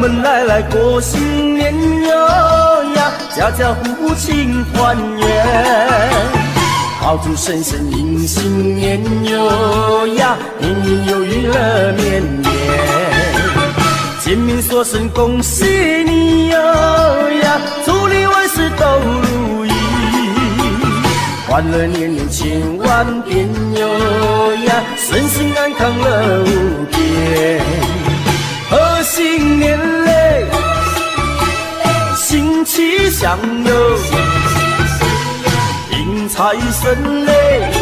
我们来来过新年哟呀，家家户户庆团圆。炮竹声声迎新年哟呀，年年有余乐绵绵。见面说声恭喜你哟呀，祝你万事都如意，欢乐年年千万遍哟呀，身心安康乐无边。贺新年嘞，新气象哟，迎财神嘞，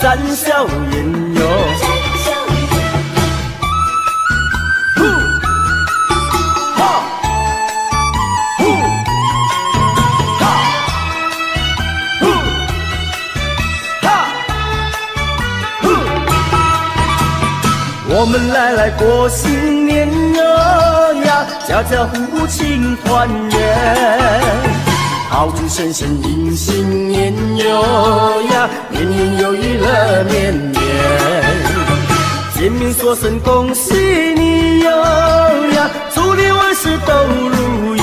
展笑颜哟。呼哈呼哈呼哈呼。我们来来过新年，家家户户庆团圆。炮竹声声迎新年哟呀，年年有余乐绵绵。见面说声恭喜你哟呀，祝你万事都如意，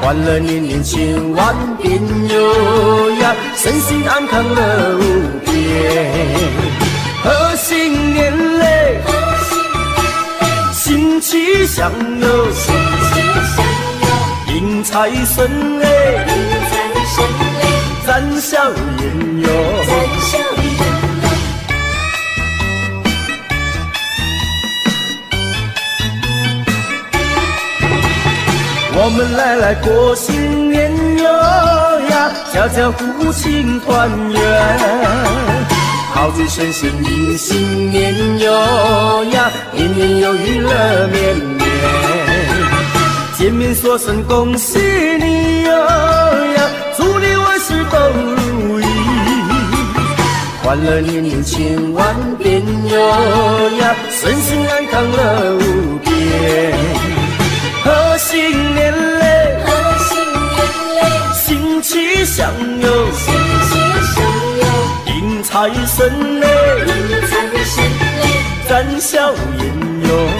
欢乐年年千万遍哟呀，身心安康乐无边。新气象哟，迎财神嘞，展笑颜哟。我们来来过新年哟呀，家家户户庆团圆。炮竹声声迎新年哟呀，年年有余乐绵绵。见面说声恭喜你哟呀，祝你万事都如意，欢乐年年千万遍哟呀，身心安康乐无边。贺新年嘞，新气象哟，迎财神嘞，展笑颜哟。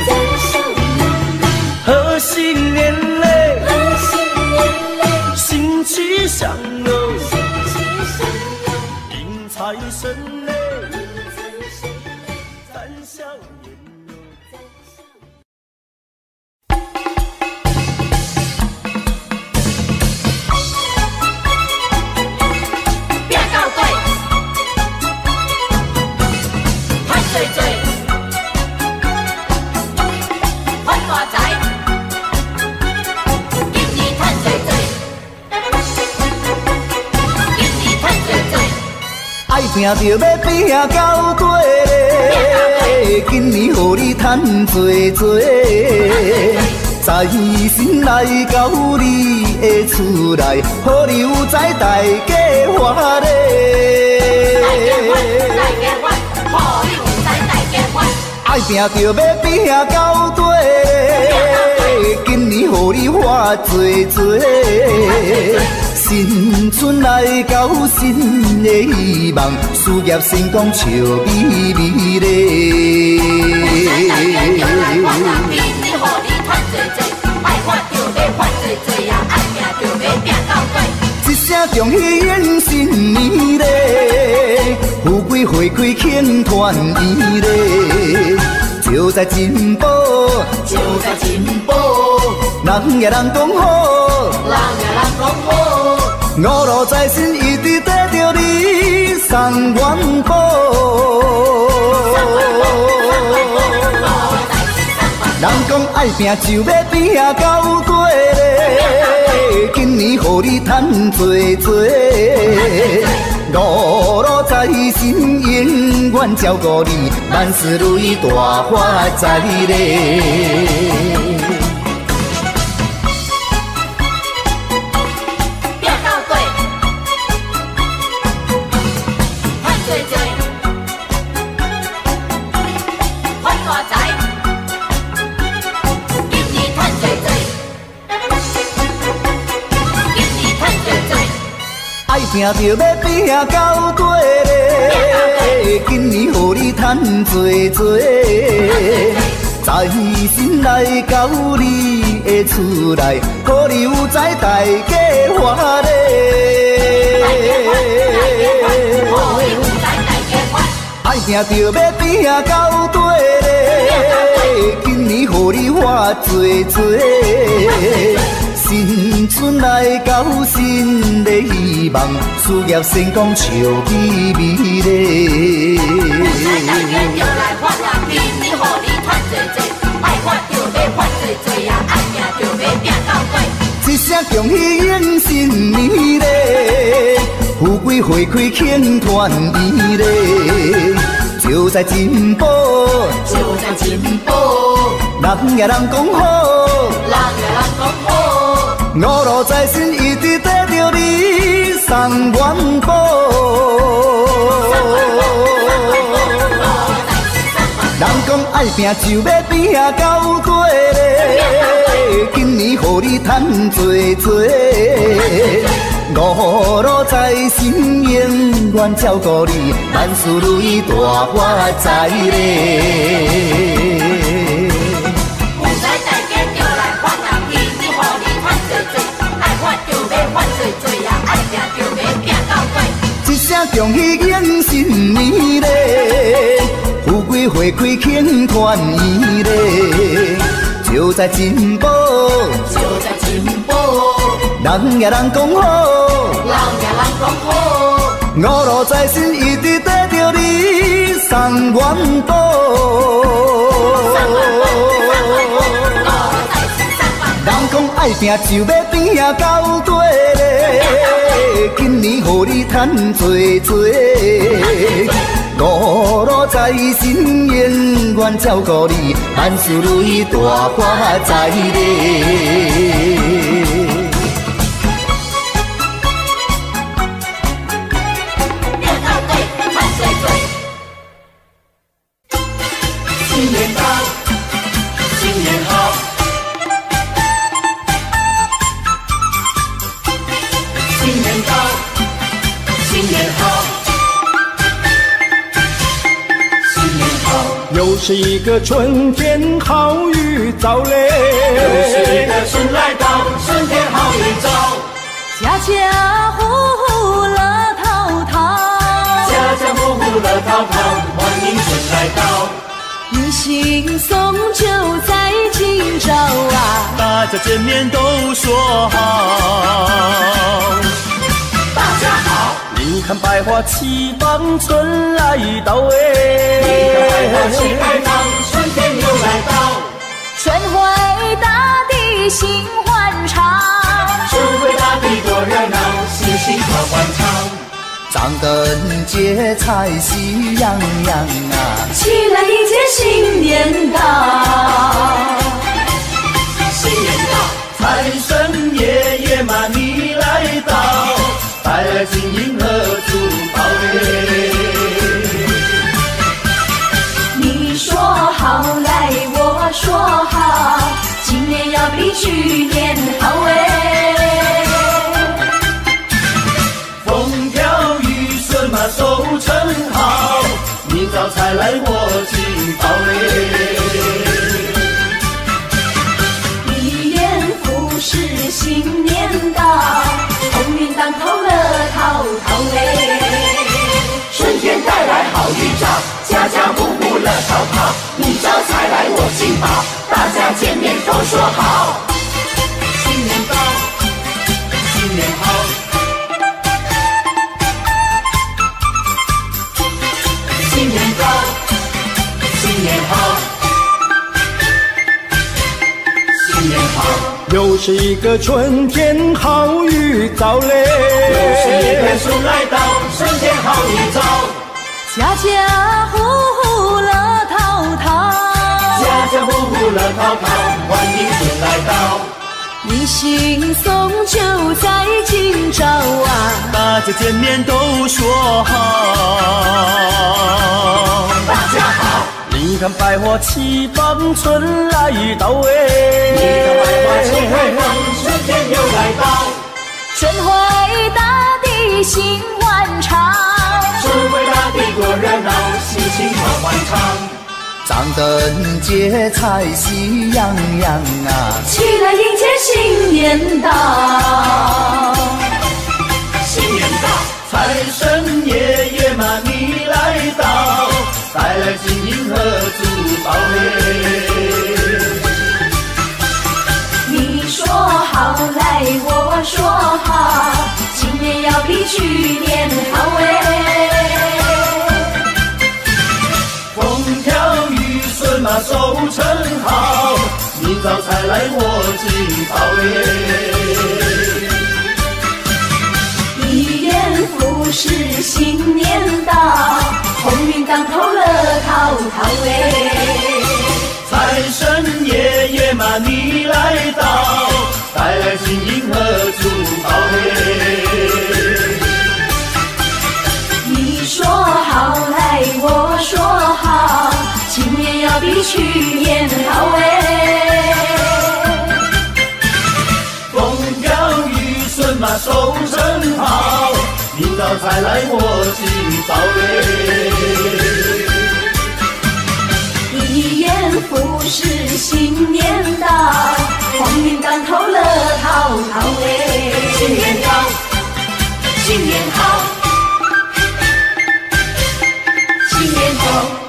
拼着要拼到底，今年予你赚多多，财神来到你的厝内，好你有财大家欢大家发，大嘞。家发，好你有财，大家发，爱拼着要拼到底，今年予你发多多。新春来到，新的希望，事业成功笑眯眯嘞。大家就来看人，今年好你赚最，爱发就要发最多呀，爱拼就要拼到底。一声恭喜迎新年嘞，富贵花开庆团圆嘞，就在进步，就在进步，人也人讲好，人也人讲好，五路财神一直跟着你送元宝。人讲爱拼就要拼到底嘞，今年予你赚多多，五路财神永远照顾你，万事如意大发财嘞。爱拼着要拼到底嘞，今年予你赚多多，在心内到你的厝内，可有在大家欢乐。爱拼着要拼到底嘞，今年予你花多多。新春来到，新的希望，事业成功笑眯眯嘞。大家就来发啊，今年予你赚多多，爱发就要发多多呀，爱拼就要拼到底。一声恭喜迎新年嘞，富贵花开庆团圆嘞，就在进步，就在进步，人也人讲好，人也人讲好。五路财神一直跟着你送元宝，人讲爱拼就要拼到底嘞，今年予你赚多多，五路财神永远照顾你，万事如意大发财嘞。恭喜迎新年嘞，富贵花开庆团圆嘞，就在进步，就在进步，人也人讲好，人也人讲好，五路财神一直跟着你送元宝，人讲爱拼就要拼到底嘞。今年予你赚多多，五路财神永远照顾你，万事如意大发财嘞。春天好预兆嘞，又是一个春来到，春天好预兆，家家户户乐淘淘，家家户户乐淘淘，欢迎春来到，迎新送酒在今朝啊，大家见面都说好。大家好。你看百花齐放，春来到哎！你看百花齐开放，春天又来到。春回大地心欢畅，春回大地多热闹，喜庆好欢畅。张灯结彩喜洋洋啊，起来迎接新年到。新年到，财神爷爷嘛你来到。带来金银和珠宝嘞！好来，我说好，今年要比去年好哎！风调雨顺嘛收成好，明早才来我进宝嘞！一言复始新年到。鸿运当头乐淘淘嘞，春天带来好预兆，家家户户乐淘淘，你招财来我进宝，大家见面都说好。新年到，新年好，新年到，新年好。新年好又是一个春天好预兆嘞，又是一个春来到，春天好预兆。家家户户家家户户乐淘淘，欢迎春来到。迎新送旧在今朝啊，大家见面都说好。大家好。你看百花齐放，春来到哎！你看百花齐开放，春天又来到。春回大地心欢畅，春回大地多热闹，心情好欢畅。张灯结彩喜洋洋啊！起来迎接新年到，新年到，财神爷爷嘛你来到，带来金银和珠宝嘞。你说好来，我说好，今年要比去年好哎。雨顺嘛收成好，明早才来我进宝嘞。一元复始，新年到，鸿运当头，乐陶陶哎。财神爷爷嘛你来到，带来金银和珠宝哎。你说好来，我说要比去年好哎。风调雨顺嘛收成好，明早才来我进宝嘞。一言复始，新年到，鸿运当头，乐淘淘哎。新年到，新年好，新年好。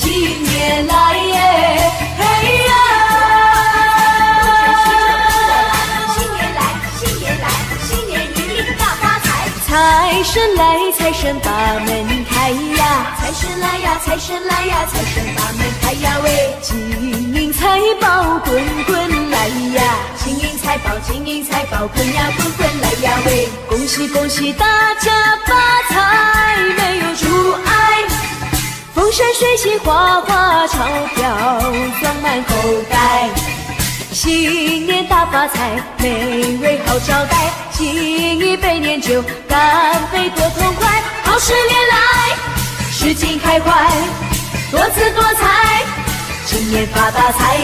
新年来耶！嘿呀！新年来，新年来，新年一定大发财。财神来，财神把门开呀！财神来呀，财神来呀，财神把门开呀喂！金银财宝滚滚来呀！金银财宝，金银财宝滚呀滚滚来呀喂！恭喜恭喜大家发财，没有阻碍，风生水起，花花钞票装满口袋。新年大发财，美味好招待，敬一杯年酒，干杯多痛快，好事连来，事情开怀，多姿多彩，今年发大财。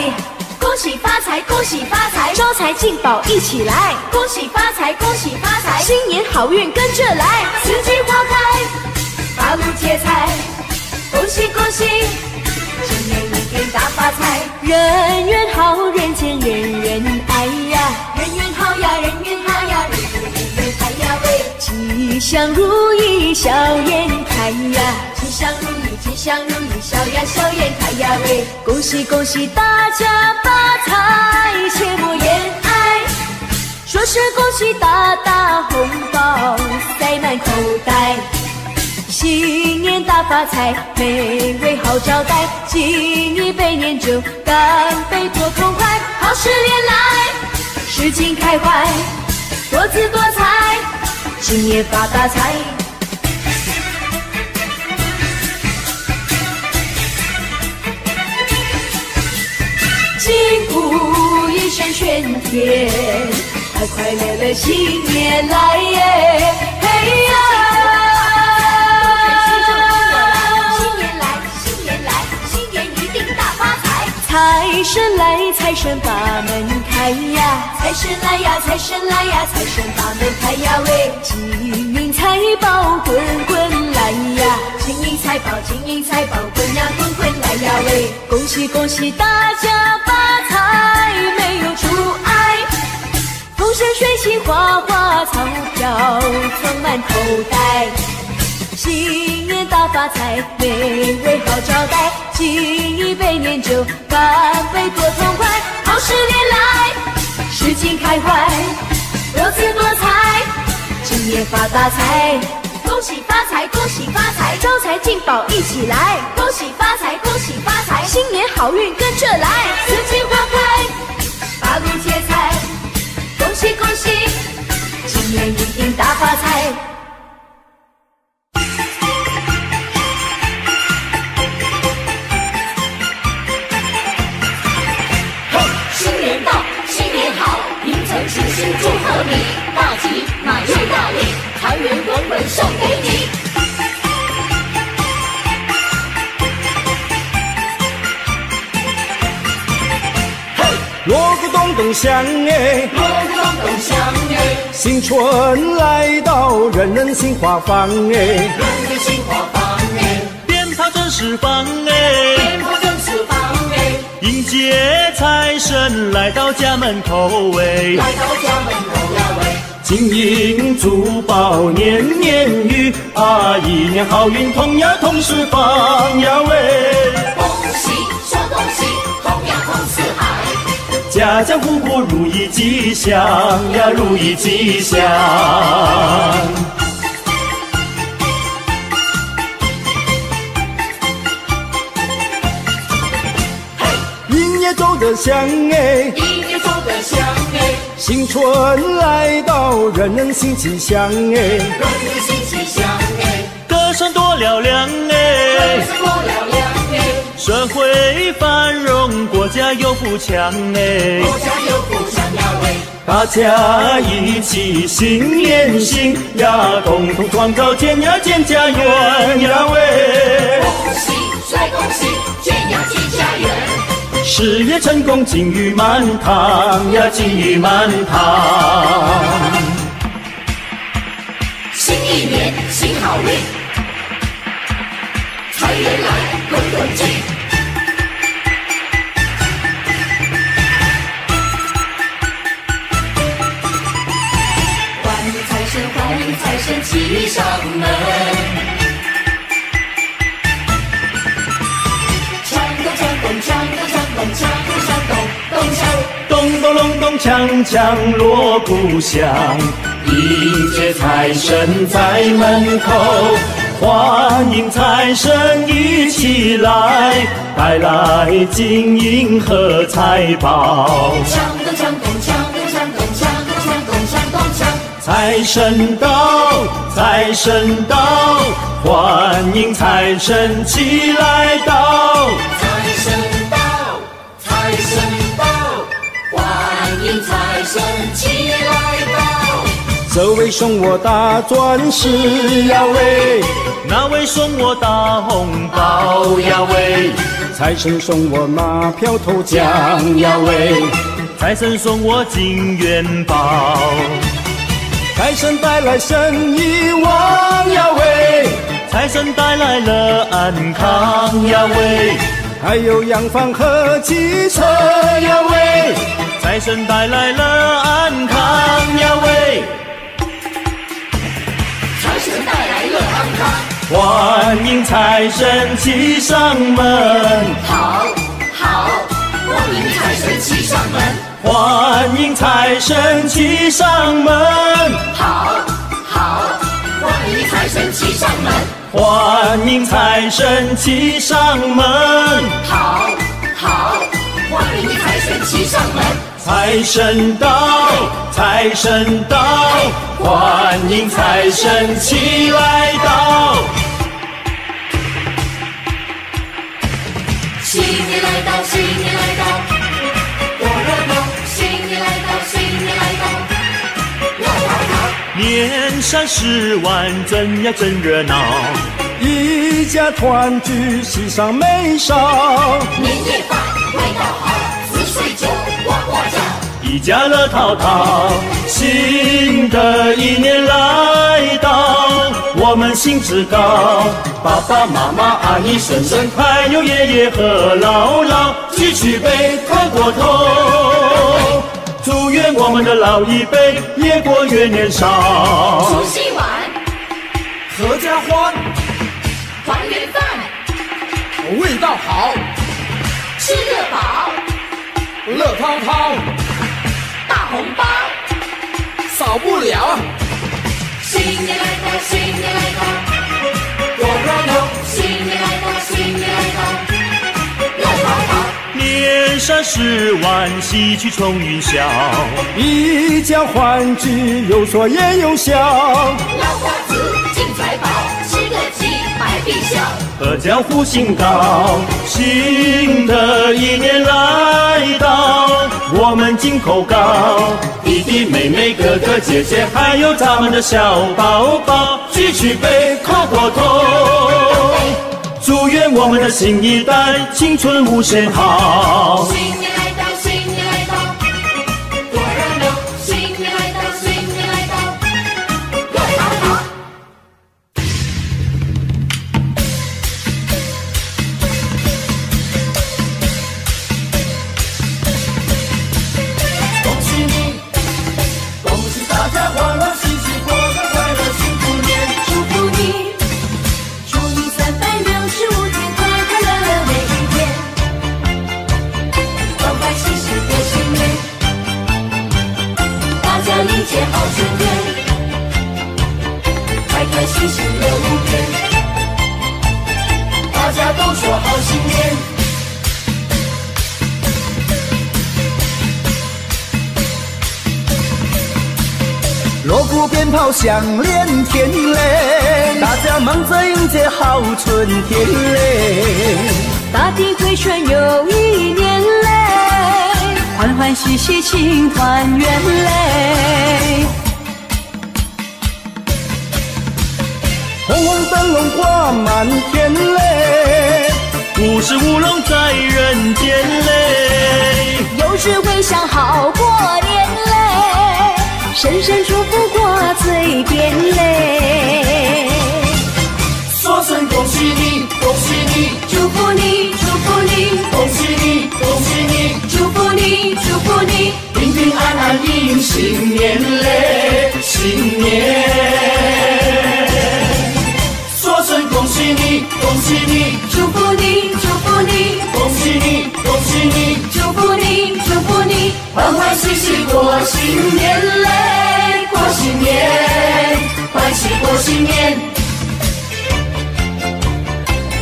恭喜发财，恭喜发财，招财进宝一起来，恭喜发财，恭喜发财，新年好运跟着来，四季花开，八路接财，恭喜恭喜，今年一定大发财，人缘好，人间人人爱呀，人缘好呀，人缘好呀，人缘人缘开呀喂！吉祥如意笑颜开呀，吉祥如意，吉祥如意，笑呀笑颜开呀喂！恭喜恭喜大家发财，切莫言爱，说声恭喜大大红包塞满口袋。新年大发财，美味好招待，敬一杯年酒，干杯多痛快，好事连来，事情开怀，多姿多彩，今年发大财。击鼓一声喧天，快快乐乐新年来耶！嘿呀！财。神来，财神把门开呀！财神来呀，财神来呀，财神把门开呀喂！金银财宝滚滚来呀！金银财宝，金银财宝滚呀滚滚来呀喂！恭喜恭喜大家发财，没有阻碍，风生水起，花花钞票装满口袋。新年大发财，美味好招待，敬一杯年酒，干杯多痛快，好事连来，事情开怀，多姿多彩，今年发大财。恭喜发财，恭喜发财，招财进宝一起来，恭喜发财，恭喜发财，新年好运跟着来，四季花开，八路接财，恭喜恭喜，今年一定大发财。咚响哎，锣鼓咚咚响哎，新春来到，人人心花放哎，人人心花放哎，鞭炮正释放哎，鞭炮正释放哎，迎接财神来到家门口哎，来到家门口呀喂，金银珠宝年年余啊，一年好运同呀同时放呀喂，家家户户如意吉祥呀如意吉祥。音乐奏得响哎，音乐奏得响哎，新春来到，人人心吉祥哎，人人心齐祥哎，歌声多嘹亮哎，社会繁荣，国家又富强哎，国家有富强呀喂，大家一起心连心呀，共同创造建呀建家园呀喂，恭喜说恭喜，建呀建家园，事业成功金玉满堂呀，金玉满堂。新一年新好运，财源来滚滚进。财神骑上门。锵咚锵咚锵咚锵咚锵咚锵咚锵。咚咚锵锵锣鼓响，迎接财神在门口，欢迎财神一起来，带来金银和财宝。财神到，财神到，欢迎财神起来到。财神到，财神到，欢迎财神起来到。这位送我大钻石呀喂，那位送我大红包呀喂，财神送我马票头奖呀喂，财神送我金元宝，财神带来生意旺呀喂，财神带来了安康呀喂，还有洋房和汽车呀喂，财神带来了安康呀喂，财神带来了安康，欢迎财神骑上门，好，好，欢迎财神骑上门，欢迎财神骑上门，好，好，欢迎财神骑上门，欢迎财神骑上门。好，好，欢迎财神骑上门。财神到，财神到，欢迎财神齐来到。新年来到，新年来到，年三十晚真呀真热闹，一家团聚，喜上眉梢，年夜饭味道好，滋水酒呱呱叫。一家乐淘淘。新的一年来到，我们兴致高，爸爸妈妈、阿姨、婶婶，还有爷爷和姥姥，举起杯，喝过头。祝愿我们的老一辈越过越年少。除夕晚合家欢，团圆饭，味道好，吃得饱，乐滔滔，大红包。少不了。新年来到，新年来到，多热闹！新年来到，新年来到。千山十万喜气冲云霄，一家欢聚，有说也有笑，老瓜子进财宝，吃个鸡百病消。阖家福星高。新的一年来到，我们金口高，弟弟妹妹、哥哥姐姐，还有咱们的小宝宝，举起杯，叩过头。祝愿我们的新一代青春无限好。迎接好春天，开开心心乐无边，大家都说好新年。锣鼓鞭炮响连天嘞，大家忙着迎接好春天嘞，大地回春又一年嘞，欢欢喜喜庆团圆嘞，红红灯笼挂满天嘞，五十五龙在人间嘞，有时会想好过年嘞。声声祝福挂嘴边嘞，说声恭喜你，恭喜你，祝福你，祝福你，恭喜你，恭喜你，你，祝福你，平平安安迎新年嘞，新年。说声恭喜你，恭喜你，祝福你，祝福你，恭喜你，恭喜你，祝福你，祝福你，欢欢喜喜过新年嘞。过新年，欢喜过新年，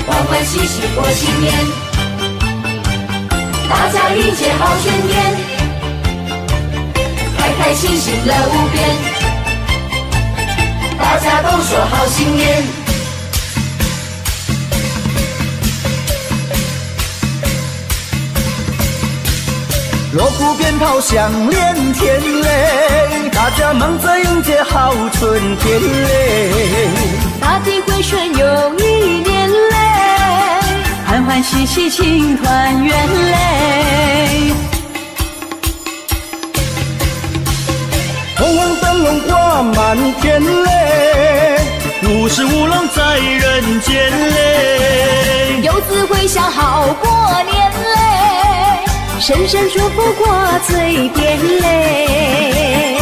欢欢喜喜过新年，大家迎接好春天，开开心心乐无边，大家都说好新年。锣鼓鞭炮响连天嘞，大家忙着迎接好春天嘞。大地回春又一年嘞，欢欢喜喜庆团圆嘞。红红灯笼挂满天嘞，五十五龙在人间嘞。游子回乡好过年嘞。声声祝福挂嘴边嘞，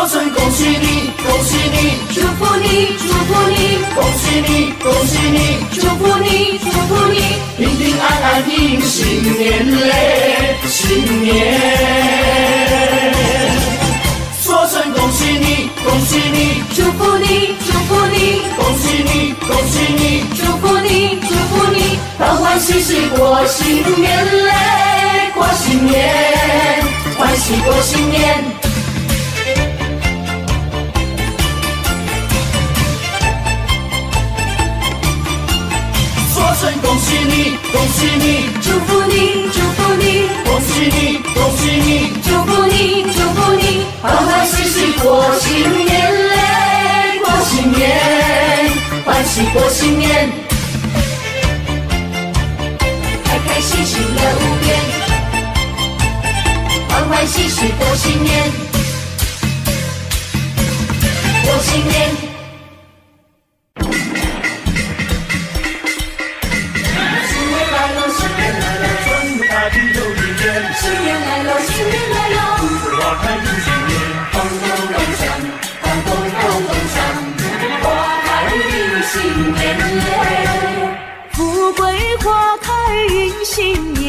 说声恭喜你，恭喜你，祝福你，祝福你，恭喜你，恭喜你，祝福你，祝福你，平平安安迎新年嘞，新年。说声恭喜你，恭喜你，祝福你，祝福你，恭喜你，恭喜你，祝福你，祝福你，欢欢喜喜过新年嘞。过新年，欢喜过新年。声恭喜你，恭喜你，祝福你，祝福你，恭喜你，恭喜你，祝福你，祝福你，欢欢喜喜过新年嘞，过新年，欢喜过新年，开开心心乐无边。欢欢喜喜过新年，过新年。开迎新年，咚咚咚锵，咚咚咚咚锵，花开迎新年，富贵花开迎新年。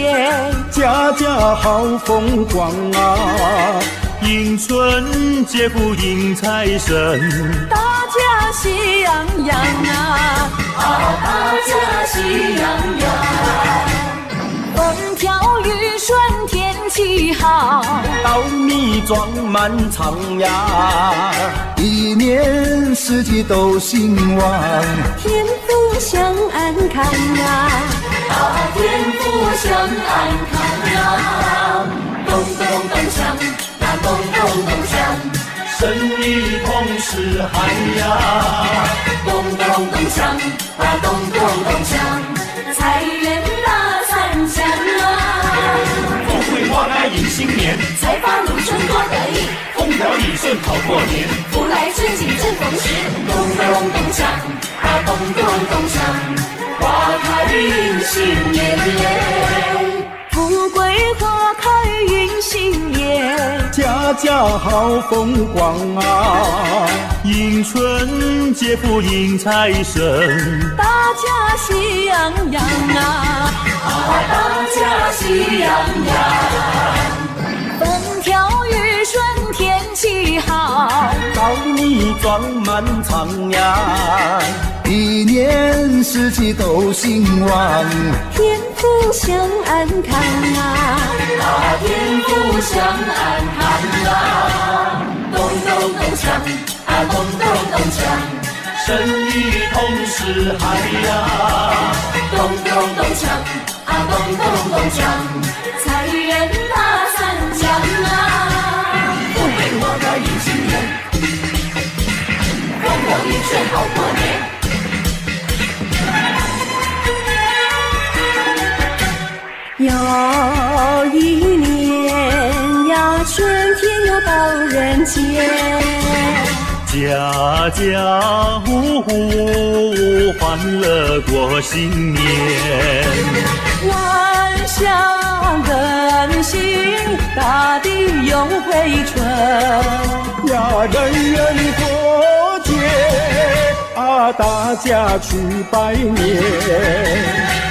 家家好风光啊，迎春接福迎财神，大家喜洋洋啊，啊大家喜洋洋，风调雨顺天气好，稻米装满仓呀，一年四季都兴旺，天福享安康啊，啊天福享安康。咚咚咚锵，那咚咚咚锵，生意同时喊呀。咚咚咚锵，那咚咚咚锵，财源迎新年，财发如春多得意，风调雨顺好过年，福来春景正逢时。咚咚咚锵，啊咚咚咚锵，花开迎新年。花开迎新年，家家好风光啊！迎春接福迎财神，大家喜洋洋啊！大家喜洋洋，风调雨顺天。气好，稻米装满仓呀，一年四季都兴旺，天福享安康啊！啊，天福享安康啊！咚咚咚锵，啊咚咚咚锵，生意同时嗨呀，咚咚咚锵，啊咚咚咚锵，财源风调雨顺好过年。有一年呀，春天又到人间，家家户户欢乐过新年。万象更新，大地又回春。呀，人人过啊，大家去拜年。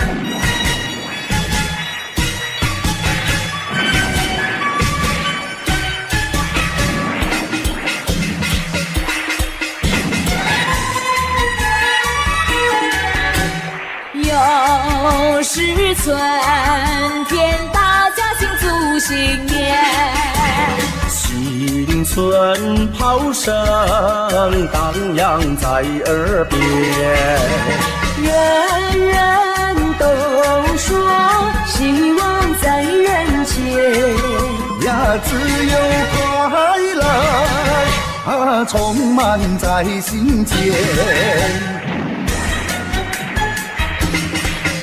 笑声荡漾在耳边，人人都说希望在人间。呀，只有快乐啊，充满在心间。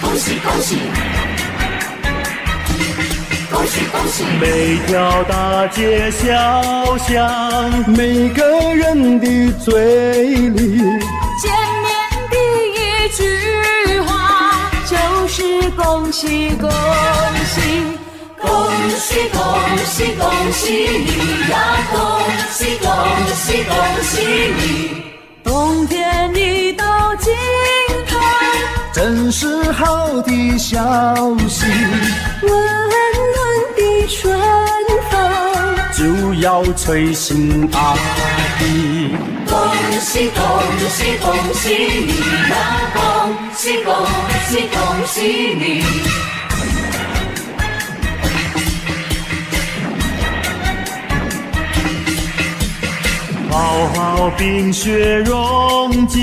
恭喜恭喜！每条大街小巷，每个人的嘴里，见面第一句话就是恭喜恭喜。恭喜恭喜恭喜你呀！恭喜恭喜恭喜你！冬天一到尽头，真是好的消息，春风。就要吹醒大地。恭喜恭喜恭喜你呀！恭喜恭喜恭喜你！好好冰雪融解，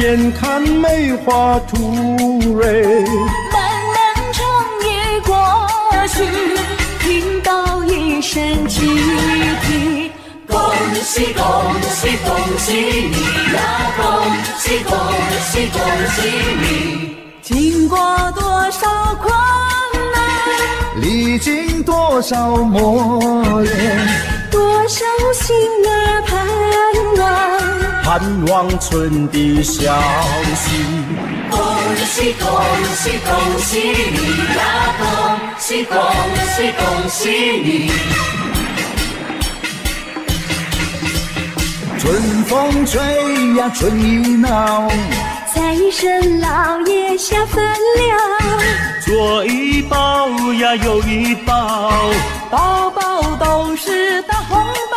眼看梅花吐蕊，到一声集体。恭喜恭喜恭喜你呀！恭喜恭喜恭喜你！经过多少困难，历经多少磨练，多少心儿盼望。春的消息。恭喜恭喜恭喜你呀！恭喜恭喜恭喜你！春风吹呀，春意闹，财神老爷下凡了，左一包呀，右一包，包包都是大红包。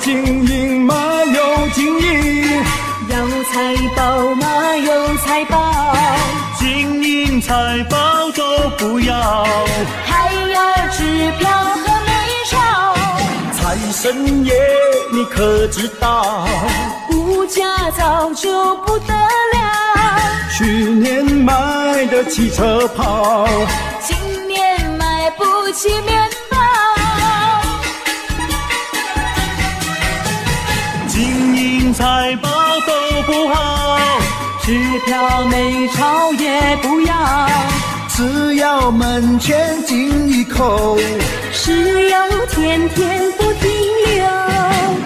金银嘛有金银，有财宝嘛有财宝，金银财宝都不要，还要支票和美钞。财神爷你可知道？物价早就不得了，去年买的汽车跑，今年买不起面财宝都不好，支票美钞也不要，只要门前进一口，石油天天不停留。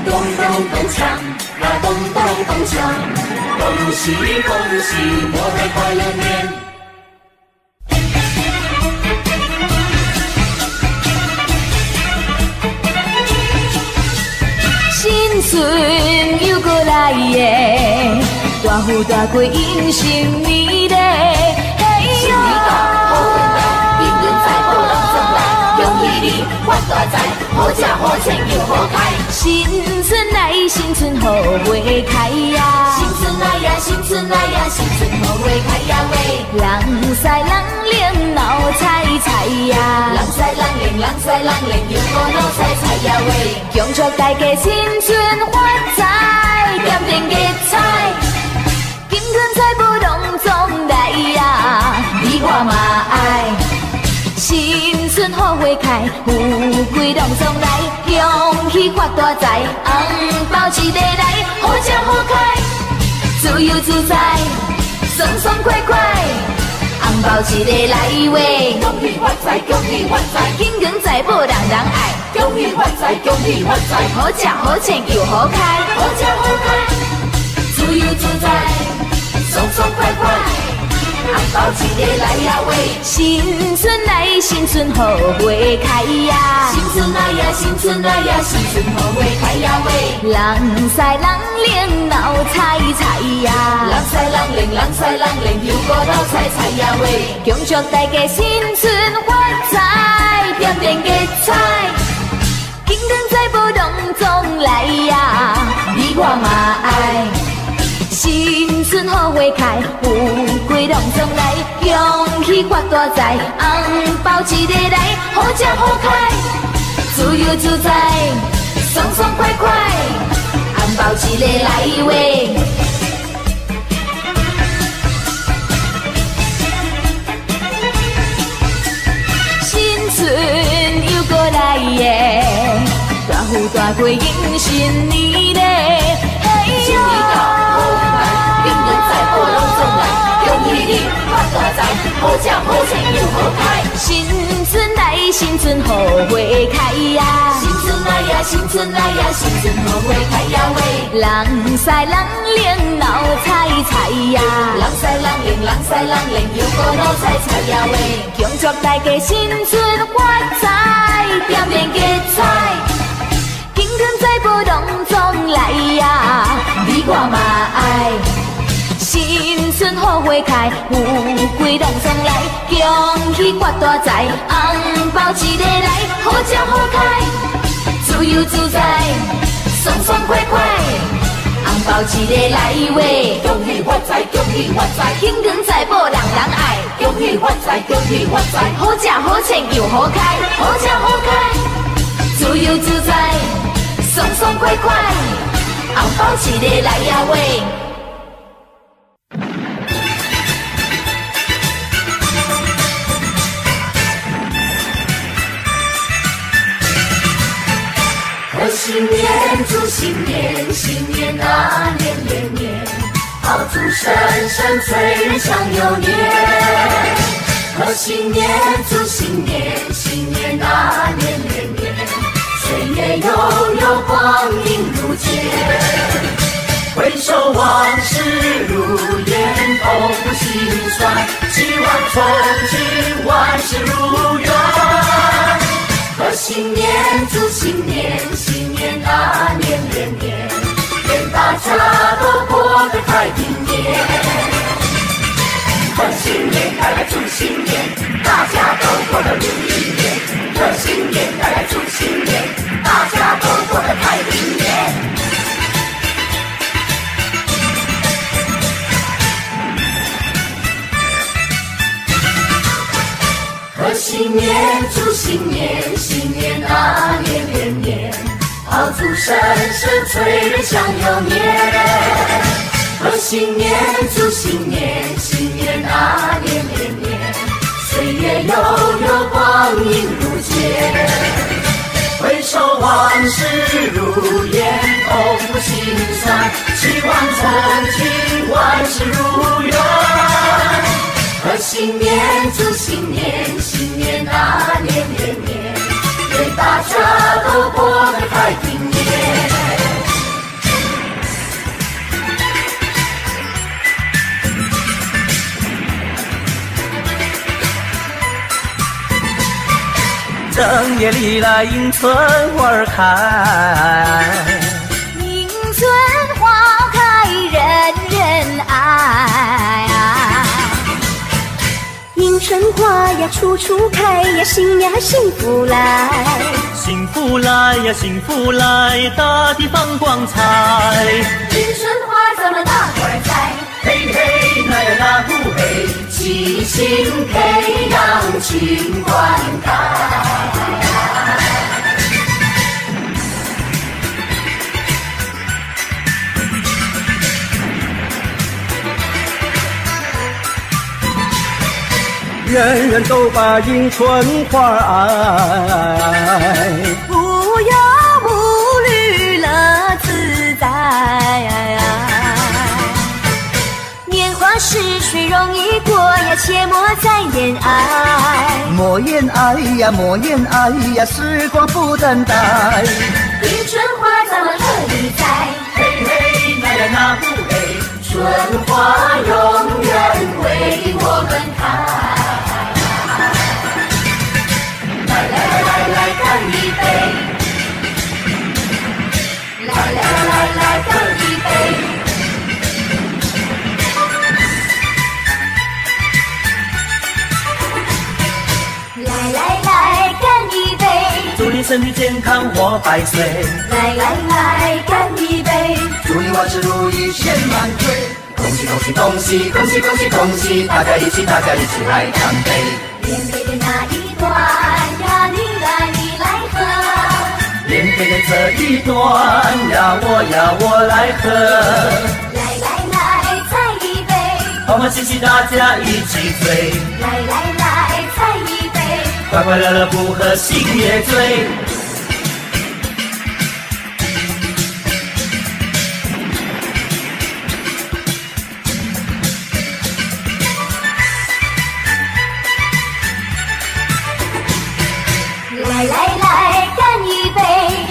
咚咚咚锵，啊咚咚咚锵，恭喜恭喜，我的快乐年！新大富大贵迎新年嘞，大财，好食好穿又好开。新春来，新春好花开呀！新春来呀，新春来呀，新春好花开呀喂！人赛人灵闹彩彩呀！人赛人灵，人赛人灵，又过闹彩彩呀喂！恭祝大家新春发财，点点吉彩，金春财宝隆中来呀！你我嘛爱。春好花开，富贵隆中来，恭喜发大财，红包一个来，好吃好开，自由自在，爽爽快快，红包一个来喂，恭喜发财，恭喜发财，金光财宝人人爱，恭喜发财，恭喜发财，好吃好穿又好开，好吃好开，自由自在，爽爽快快。红包一个来呀喂，新春来，新春好花开呀！新春来呀，新春来呀，新春好花开呀喂！人赛人灵闹彩彩呀！人赛人灵，人赛人灵，又过闹彩彩呀喂！恭祝大家新春发财，变变吉彩，金光财宝隆中来呀！你我嘛爱。新春好花开，富贵隆中来，恭喜发大财，红包一个来，好吃好开，自由自在，爽爽快快，红包一个来喂。新春又过来耶，大富大贵迎新年嘞，新年大财，好吃好穿又好开。新春来，新春好花开呀！新春来呀，新春来呀，新春好花开呀喂！人赛人灵闹彩彩呀！人赛人灵，人赛人灵，又过闹彩彩呀喂！恭祝大家新春发财，点点吉彩，金光财宝隆中花开，富贵隆中来，恭喜发大财，红包一个来，好吃好开，自由自在，爽爽快快，红包一个来喂，恭喜发财，恭喜发财，金光财宝人人爱，恭喜发财，恭喜发财，好吃好穿又好开，好吃好开，自由自在，爽爽快快，红包一个来呀喂。新年祝新年，新年啊年年年，炮竹声声催人想又年。贺新年祝新年，新年啊年年年，岁月悠悠光阴如箭。回首往事如烟，痛不心酸，希望从今万事如愿。贺新年，祝新年，新年啊年连年，愿大家都过得太平年。贺新年，来来祝新年，大家都过得如意年。贺新年，来来祝新年，大家都过得太平年。贺新年，祝新年，新年啊年年年，炮竹声声催人想又年。贺新年，祝新年，新年啊年年年，岁月悠悠光阴如箭。回首往事如烟，痛不心酸，希望从今万事如愿。贺新年，祝，正月里来迎春花开，迎春花开人人爱。迎春花呀，处处开呀，新呀幸福来。幸福来呀，幸福来，大地放光彩。迎春花咱们大伙儿栽，嘿嘿，那呀那不嘿，齐心培养群灌溉。人人都把迎春花爱，年华逝水容易过呀，切莫再恋爱。莫言爱呀，莫言爱呀，时光不等待。迎春花咱们乐意栽，嘿嘿，那呀那不嘿，春花永远为我们开。来来来来来，干一杯！来来来来，干来来来，干一杯！祝你身体健康活百岁。来来来，干一杯！祝你万事如意千万岁！恭喜恭喜恭喜恭喜恭喜恭喜！大家一起大家一起来干杯！连杯的那一端呀，你来你来喝。连杯的这一端呀，我呀我来喝。来来来，再一杯！欢欢喜喜大家一起醉，来来！快快乐乐不喝心也醉。来来来，干一杯！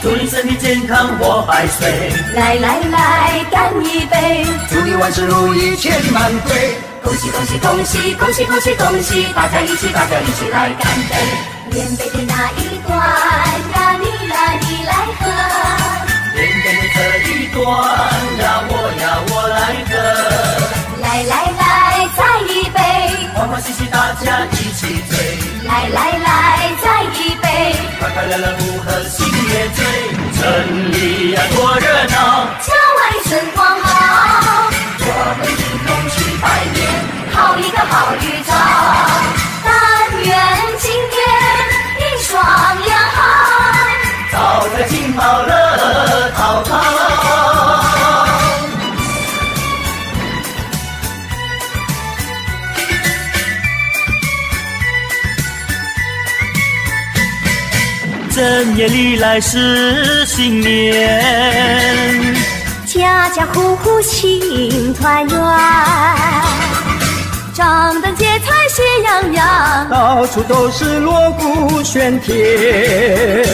祝你身体健康活百岁。来来来，干一杯！祝你万事如意千万岁！恭喜恭喜恭喜恭喜恭喜恭喜！大家一起大家一起来干杯！连杯的那一端呀，你来你来喝。连杯的这一端呀，我呀我来喝。来来来，再一杯！欢欢喜喜大家一起醉，来来来，再一杯！快快乐乐不喝心也醉。城里呀多热闹，郊外春光好预兆。但愿今年一双两好，早在金宝乐淘淘。正月里来是新年，家家户户庆团圆，张灯结彩喜洋洋。到处都是锣鼓喧天。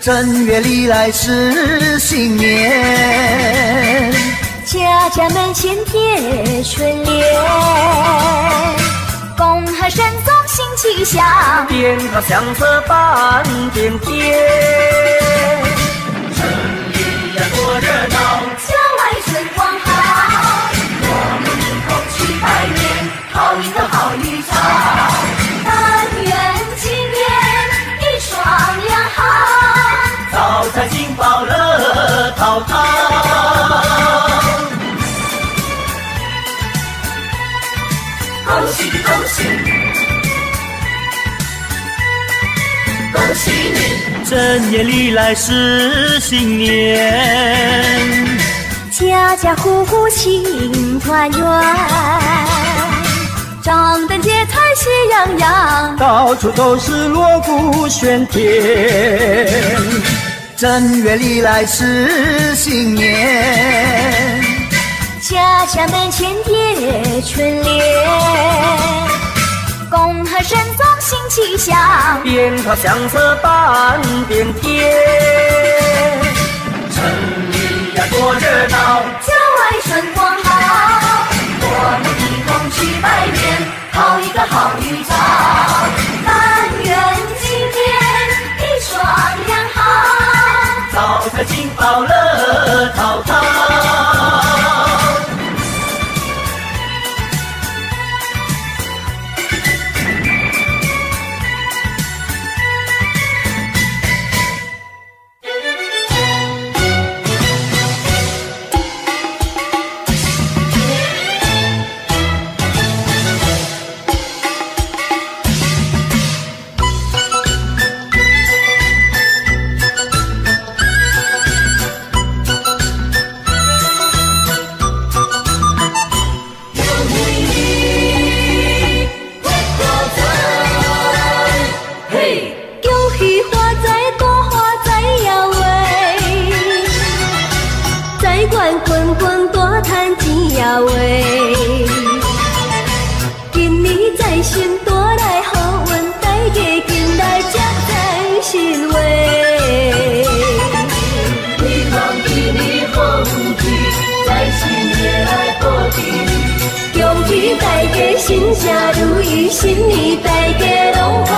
正月里来是新年，家家门前贴春联，恭贺神宗新气象。鞭炮响彻半边天。正月里来是新年，家家户户庆团圆，张灯结彩喜洋洋。到处都是锣鼓喧天。正月里来是新年，家家门前贴春联，恭贺神宗新气象。鞭炮响彻半边天。城里呀多热闹，郊外春光好，我们一同去拜年，好一个好预兆。但愿今年一双两好，早在金宝乐淘淘。滚滚大赚钱摇喂。今年财神带来好运，大家进来接财神话。希望今年好运气，财神爷来保庇你。恭喜大家心想如意，新年大家拢发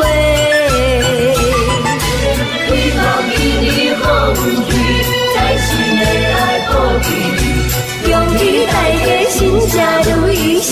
神话。希望今年好运气，财神爷来保庇你。恭喜大家心想如意，新